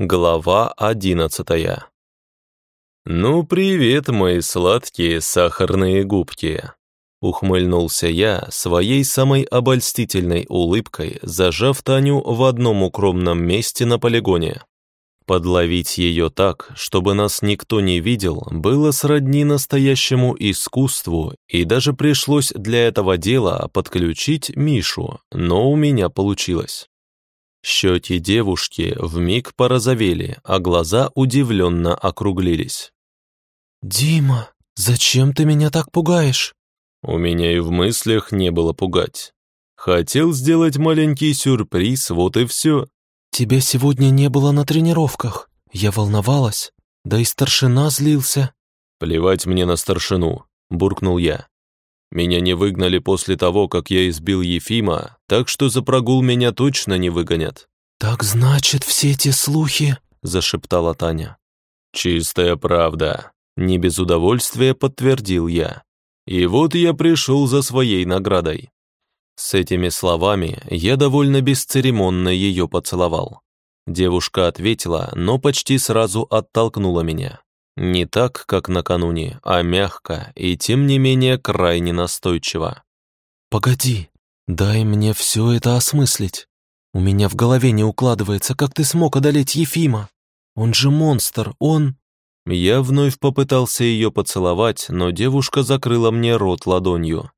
Глава одиннадцатая. «Ну, привет, мои сладкие сахарные губки!» Ухмыльнулся я своей самой обольстительной улыбкой, зажав Таню в одном укромном месте на полигоне. Подловить ее так, чтобы нас никто не видел, было сродни настоящему искусству, и даже пришлось для этого дела подключить Мишу, но у меня получилось. Щеки девушки вмиг порозовели, а глаза удивленно округлились. «Дима, зачем ты меня так пугаешь?» У меня и в мыслях не было пугать. Хотел сделать маленький сюрприз, вот и все. «Тебя сегодня не было на тренировках. Я волновалась. Да и старшина злился». «Плевать мне на старшину», — буркнул я. «Меня не выгнали после того, как я избил Ефима, так что за прогул меня точно не выгонят». «Так значит, все эти слухи...» — зашептала Таня. «Чистая правда», — не без удовольствия подтвердил я. «И вот я пришел за своей наградой». С этими словами я довольно бесцеремонно ее поцеловал. Девушка ответила, но почти сразу оттолкнула меня. Не так, как накануне, а мягко и, тем не менее, крайне настойчиво. «Погоди, дай мне все это осмыслить. У меня в голове не укладывается, как ты смог одолеть Ефима. Он же монстр, он...» Я вновь попытался ее поцеловать, но девушка закрыла мне рот ладонью.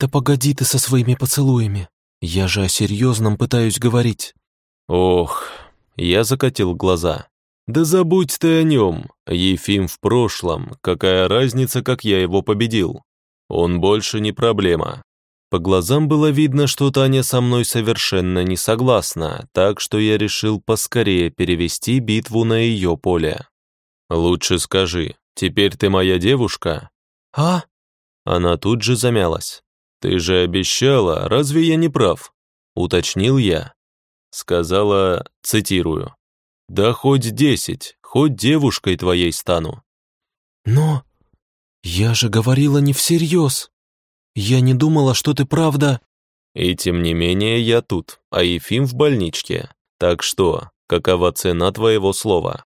«Да погоди ты со своими поцелуями. Я же о серьезном пытаюсь говорить». «Ох...» Я закатил глаза. «Да забудь ты о нем. Ефим в прошлом. Какая разница, как я его победил? Он больше не проблема. По глазам было видно, что Таня со мной совершенно не согласна, так что я решил поскорее перевести битву на ее поле. «Лучше скажи, теперь ты моя девушка?» «А?» Она тут же замялась. «Ты же обещала, разве я не прав?» Уточнил я. Сказала, цитирую, «Да хоть десять, хоть девушкой твоей стану». «Но я же говорила не всерьез. Я не думала, что ты правда...» «И тем не менее я тут, а Ефим в больничке. Так что, какова цена твоего слова?»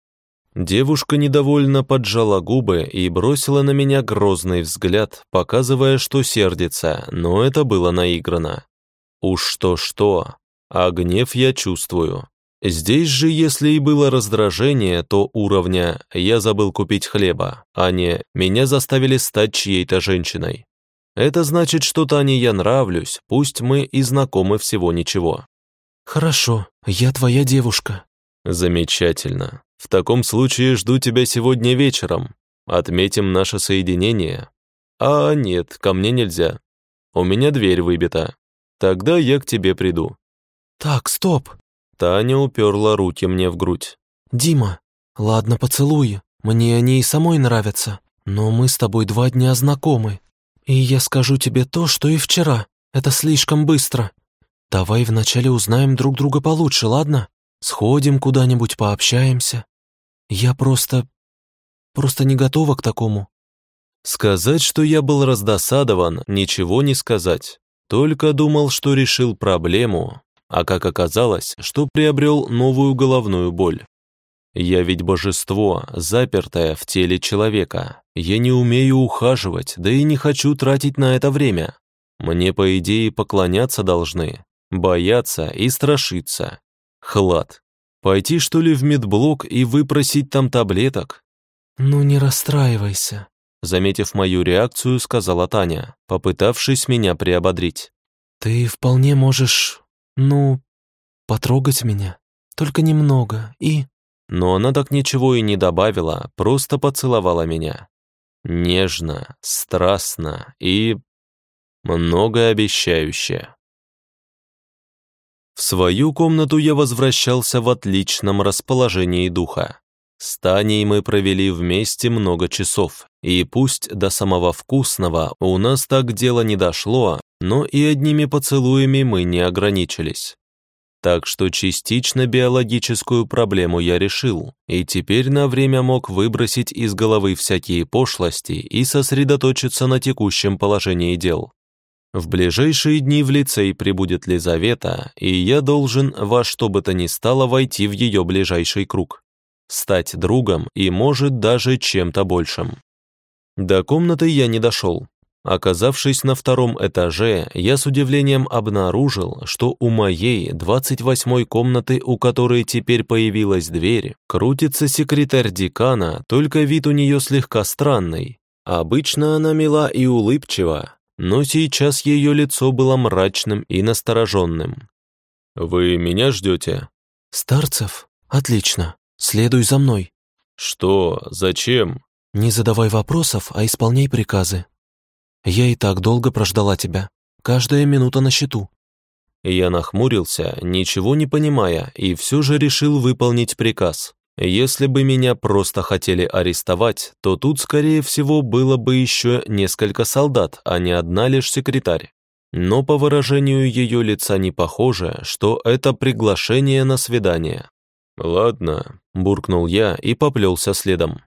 Девушка недовольно поджала губы и бросила на меня грозный взгляд, показывая, что сердится, но это было наиграно. Уж что-что, а гнев я чувствую. Здесь же, если и было раздражение, то уровня «я забыл купить хлеба», а не «меня заставили стать чьей-то женщиной». Это значит, что Тане я нравлюсь, пусть мы и знакомы всего ничего. «Хорошо, я твоя девушка». «Замечательно. В таком случае жду тебя сегодня вечером. Отметим наше соединение. А нет, ко мне нельзя. У меня дверь выбита. Тогда я к тебе приду». «Так, стоп!» Таня уперла руки мне в грудь. «Дима, ладно, поцелуй. Мне они и самой нравятся. Но мы с тобой два дня знакомы. И я скажу тебе то, что и вчера. Это слишком быстро. Давай вначале узнаем друг друга получше, ладно? Сходим куда-нибудь, пообщаемся. Я просто... просто не готова к такому». Сказать, что я был раздосадован, ничего не сказать. Только думал, что решил проблему, а как оказалось, что приобрел новую головную боль. Я ведь божество, запертое в теле человека. Я не умею ухаживать, да и не хочу тратить на это время. Мне, по идее, поклоняться должны, бояться и страшиться. Хлад. Пойти, что ли, в медблок и выпросить там таблеток? «Ну не расстраивайся», — заметив мою реакцию, сказала Таня, попытавшись меня приободрить. «Ты вполне можешь, ну, потрогать меня, только немного, и...» Но она так ничего и не добавила, просто поцеловала меня. Нежно, страстно и... многообещающе. В свою комнату я возвращался в отличном расположении духа. С Таней мы провели вместе много часов, и пусть до самого вкусного у нас так дело не дошло, но и одними поцелуями мы не ограничились. Так что частично биологическую проблему я решил, и теперь на время мог выбросить из головы всякие пошлости и сосредоточиться на текущем положении дел. В ближайшие дни в лицей прибудет Лизавета, и я должен во что бы то ни стало войти в ее ближайший круг. стать другом и, может, даже чем-то большим. До комнаты я не дошел. Оказавшись на втором этаже, я с удивлением обнаружил, что у моей 28-й комнаты, у которой теперь появилась дверь, крутится секретарь декана, только вид у нее слегка странный. Обычно она мила и улыбчива, но сейчас ее лицо было мрачным и настороженным. «Вы меня ждете?» «Старцев? Отлично. Следуй за мной». «Что? Зачем?» «Не задавай вопросов, а исполняй приказы. Я и так долго прождала тебя. Каждая минута на счету». Я нахмурился, ничего не понимая, и все же решил выполнить приказ. Если бы меня просто хотели арестовать, то тут, скорее всего, было бы еще несколько солдат, а не одна лишь секретарь. Но по выражению ее лица не похоже, что это приглашение на свидание. «Ладно», – буркнул я и поплелся следом.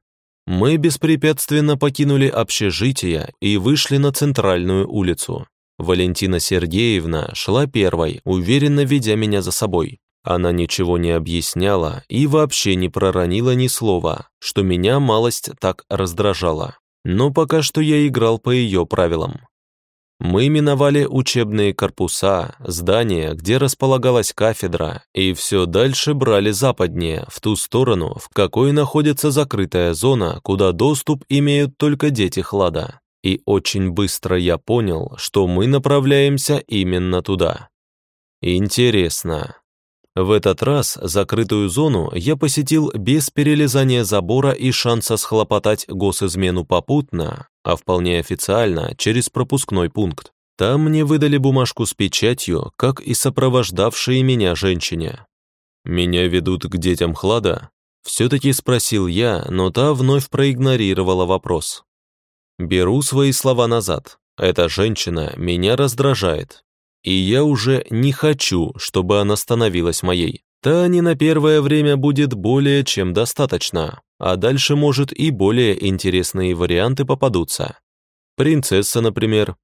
Мы беспрепятственно покинули общежитие и вышли на центральную улицу. Валентина Сергеевна шла первой, уверенно ведя меня за собой. Она ничего не объясняла и вообще не проронила ни слова, что меня малость так раздражало. Но пока что я играл по ее правилам. Мы миновали учебные корпуса, здание, где располагалась кафедра, и все дальше брали западнее, в ту сторону, в какой находится закрытая зона, куда доступ имеют только дети Хлада. И очень быстро я понял, что мы направляемся именно туда. Интересно, в этот раз закрытую зону я посетил без перелезания забора и шанса схлопотать госизмену попутно, а вполне официально, через пропускной пункт. Там мне выдали бумажку с печатью, как и сопровождавшие меня женщине. «Меня ведут к детям Хлада?» Все-таки спросил я, но та вновь проигнорировала вопрос. Беру свои слова назад. Эта женщина меня раздражает, и я уже не хочу, чтобы она становилась моей. Тани на первое время будет более чем достаточно, а дальше, может, и более интересные варианты попадутся. Принцесса, например.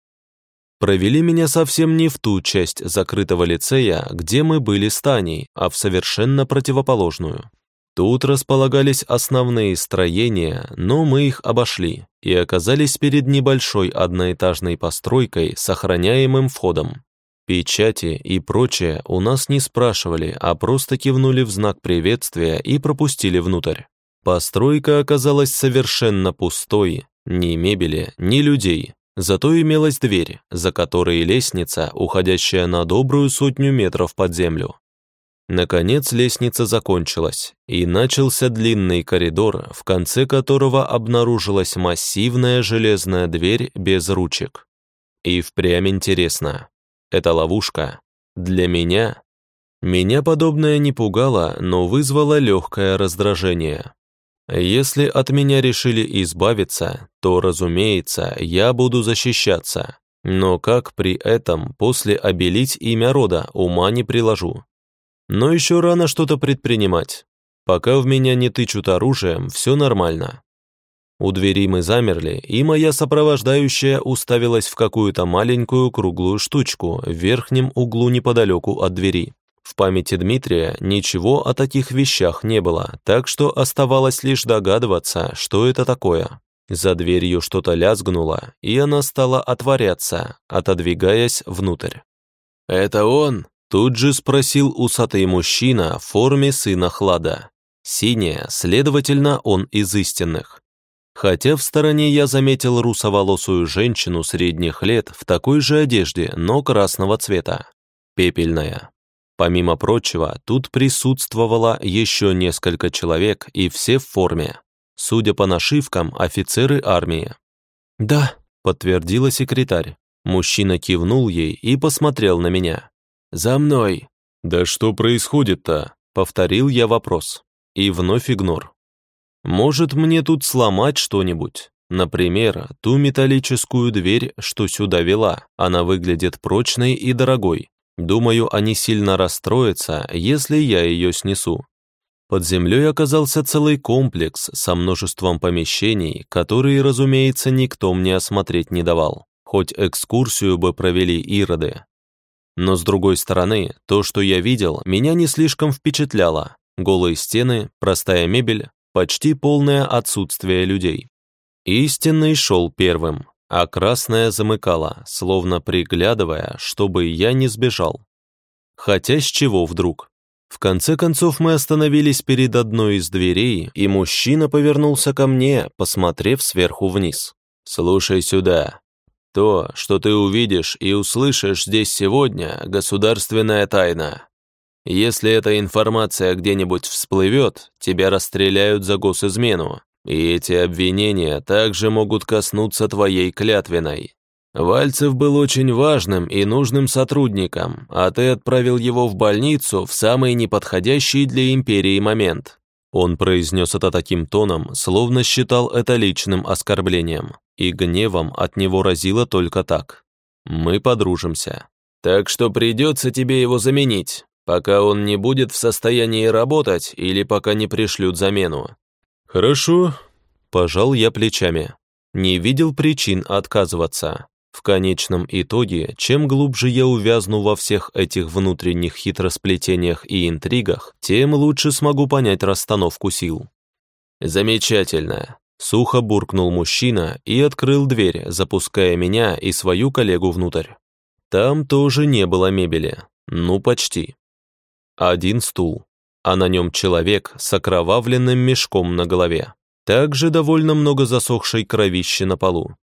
Провели меня совсем не в ту часть закрытого лицея, где мы были с Таней, а в совершенно противоположную. Тут располагались основные строения, но мы их обошли и оказались перед небольшой одноэтажной постройкой с охраняемым входом. Печати и прочее у нас не спрашивали, а просто кивнули в знак приветствия и пропустили внутрь. Постройка оказалась совершенно пустой, ни мебели, ни людей. Зато имелась дверь, за которой лестница, уходящая на добрую сотню метров под землю. Наконец лестница закончилась, и начался длинный коридор, в конце которого обнаружилась массивная железная дверь без ручек. И впрямь интересно, это ловушка. Для меня? Меня подобное не пугало, но вызвало легкое раздражение. Если от меня решили избавиться, то, разумеется, я буду защищаться. Но как при этом после обелить имя рода ума не приложу. Но еще рано что-то предпринимать. Пока в меня не тычут оружием, все нормально. У двери мы замерли, и моя сопровождающая уставилась в какую-то маленькую круглую штучку в верхнем углу неподалеку от двери. В памяти Дмитрия ничего о таких вещах не было, так что оставалось лишь догадываться, что это такое. За дверью что-то лязгнуло, и она стала отворяться, отодвигаясь внутрь. «Это он?» – тут же спросил усатый мужчина в форме сына Хлада. Синяя, следовательно, он из истинных. Хотя в стороне я заметил русоволосую женщину средних лет в такой же одежде, но красного цвета. Пепельная. Помимо прочего, тут присутствовало еще несколько человек, и все в форме. Судя по нашивкам, офицеры армии. «Да», — подтвердила секретарь. Мужчина кивнул ей и посмотрел на меня. «За мной!» «Да что происходит-то?» — повторил я вопрос. И вновь игнор. Может, мне тут сломать что-нибудь? Например, ту металлическую дверь, что сюда вела. Она выглядит прочной и дорогой. Думаю, они сильно расстроятся, если я ее снесу. Под землей оказался целый комплекс со множеством помещений, которые, разумеется, никто мне осмотреть не давал. Хоть экскурсию бы провели ироды. Но с другой стороны, то, что я видел, меня не слишком впечатляло. Голые стены, простая мебель, почти полное отсутствие людей. Истинный шел первым, а красная замыкала, словно приглядывая, чтобы я не сбежал. Хотя с чего вдруг? В конце концов мы остановились перед одной из дверей, и мужчина повернулся ко мне, посмотрев сверху вниз. «Слушай сюда. То, что ты увидишь и услышишь здесь сегодня, государственная тайна. Если эта информация где-нибудь всплывет, тебя расстреляют за госизмену, и эти обвинения также могут коснуться твоей клятвенной. Вальцев был очень важным и нужным сотрудником, а ты отправил его в больницу в самый неподходящий для империи момент. Он произнес это таким тоном, словно считал это личным оскорблением, и гневом от него разило только так. Мы подружимся. Так что придется тебе его заменить, пока он не будет в состоянии работать или пока не пришлют замену. Хорошо, пожал я плечами. Не видел причин отказываться. В конечном итоге, чем глубже я увязну во всех этих внутренних хитросплетениях и интригах, тем лучше смогу понять расстановку сил. «Замечательно!» — сухо буркнул мужчина и открыл дверь, запуская меня и свою коллегу внутрь. Там тоже не было мебели. Ну, почти. Один стул, а на нем человек с окровавленным мешком на голове. Также довольно много засохшей кровищи на полу.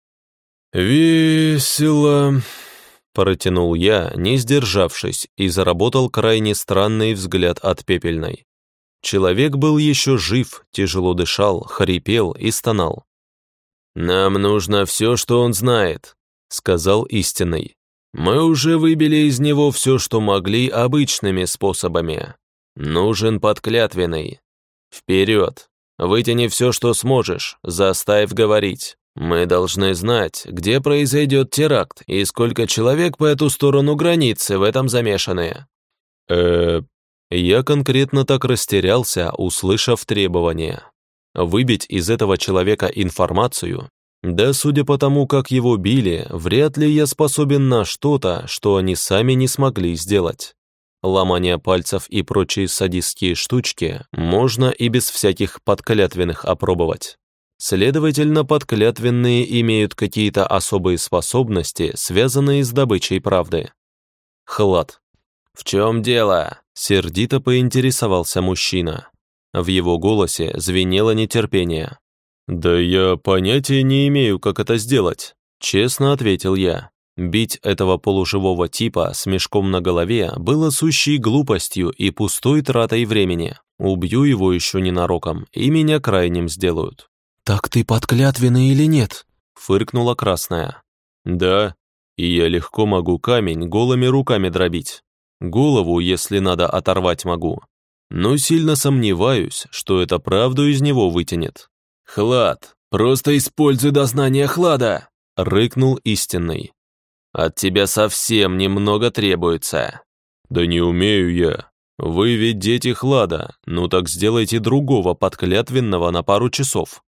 «Весело», — протянул я, не сдержавшись, и заработал крайне странный взгляд от пепельной. Человек был еще жив, тяжело дышал, хрипел и стонал. «Нам нужно все, что он знает», — сказал истинный. «Мы уже выбили из него все, что могли обычными способами. Нужен подклятвенный. Вперед! Вытяни все, что сможешь, заставь говорить». Мы должны знать, где произойдет теракт и сколько человек по эту сторону границы в этом замешаны. Э, я конкретно так растерялся, услышав требования. Выбить из этого человека информацию? Да, судя по тому, как его били, вряд ли я способен на что-то, что они сами не смогли сделать. Ломание пальцев и прочие садистские штучки можно и без всяких подклятвенных опробовать. Следовательно, подклятвенные имеют какие-то особые способности, связанные с добычей правды. Хлад. «В чем дело?» — сердито поинтересовался мужчина. В его голосе звенело нетерпение. «Да я понятия не имею, как это сделать», — честно ответил я. Бить этого полуживого типа с мешком на голове было сущей глупостью и пустой тратой времени. Убью его еще ненароком, и меня крайним сделают. «Так ты подклятвенный или нет?» — фыркнула красная. «Да, и я легко могу камень голыми руками дробить. Голову, если надо, оторвать могу. Но сильно сомневаюсь, что это правду из него вытянет». «Хлад! Просто используй дознание хлада!» — рыкнул истинный. «От тебя совсем немного требуется». «Да не умею я. Вы ведь дети хлада, ну так сделайте другого подклятвенного на пару часов.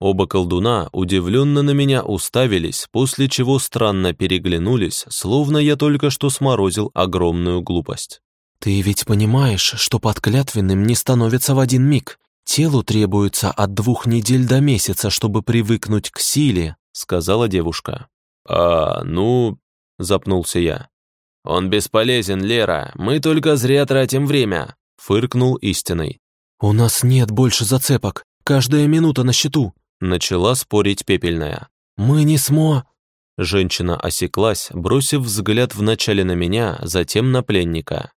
Оба колдуна удивленно на меня уставились, после чего странно переглянулись, словно я только что сморозил огромную глупость. «Ты ведь понимаешь, что подклятвенным не становится в один миг. Телу требуется от двух недель до месяца, чтобы привыкнуть к силе», — сказала девушка. «А, ну...» — запнулся я. «Он бесполезен, Лера, мы только зря тратим время», — фыркнул истинный. «У нас нет больше зацепок, каждая минута на счету», Начала спорить пепельная. «Мы не смо...» Женщина осеклась, бросив взгляд вначале на меня, затем на пленника.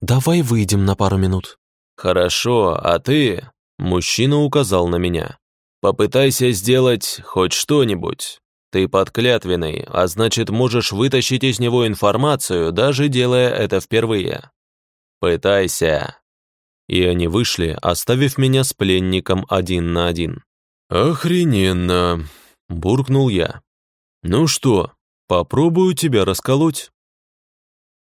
«Давай выйдем на пару минут». «Хорошо, а ты...» Мужчина указал на меня. «Попытайся сделать хоть что-нибудь. Ты подклятвенный, а значит, можешь вытащить из него информацию, даже делая это впервые. Пытайся». И они вышли, оставив меня с пленником один на один. «Охрененно!» — буркнул я. «Ну что, попробую тебя расколоть?»